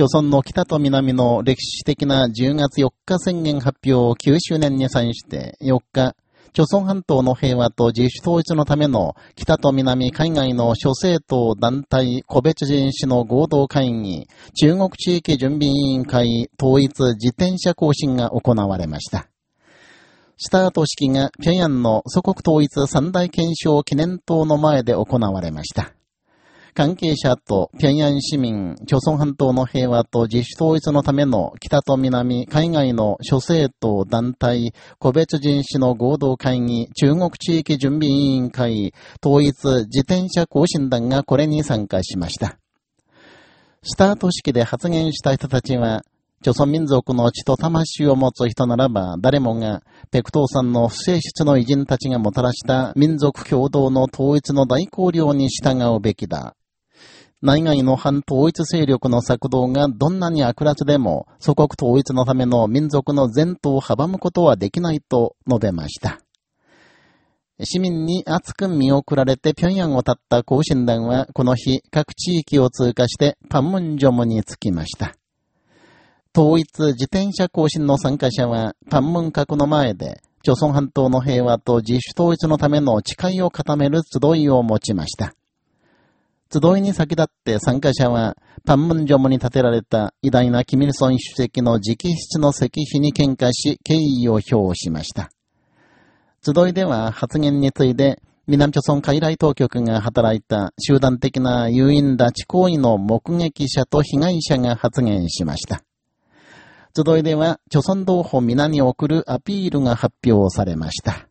朝鮮の北と南の歴史的な10月4日宣言発表を9周年に際して4日、朝鮮半島の平和と自主統一のための北と南海外の諸政党団体個別人士の合同会議、中国地域準備委員会統一自転車行進が行われました。スタート式が平壌の祖国統一三大憲章記念塔の前で行われました。関係者と平壌市民、朝鮮半島の平和と自主統一のための北と南、海外の諸政党、団体、個別人士の合同会議、中国地域準備委員会、統一自転車行進団がこれに参加しました。スタート式で発言した人たちは、朝鮮民族の血と魂を持つ人ならば、誰もが、ペクトーさんの不正室の偉人たちがもたらした民族共同の統一の大綱領に従うべきだ。内外の反統一勢力の策動がどんなに悪辣でも、祖国統一のための民族の前途を阻むことはできないと述べました。市民に熱く見送られて平壌を立った行進団は、この日、各地域を通過してパンムンジョムに着きました。統一自転車行進の参加者は、パンムン閣の前で、朝鮮半島の平和と自主統一のための誓いを固める集いを持ちました。集いに先立って参加者は、パンムンジョムに建てられた偉大なキミルソン主席の直筆の石碑に喧嘩し、敬意を表しました。集いでは発言について、南朝村海来当局が働いた集団的な誘引拉致行為の目撃者と被害者が発言しました。集いでは、朝鮮同胞皆に送るアピールが発表されました。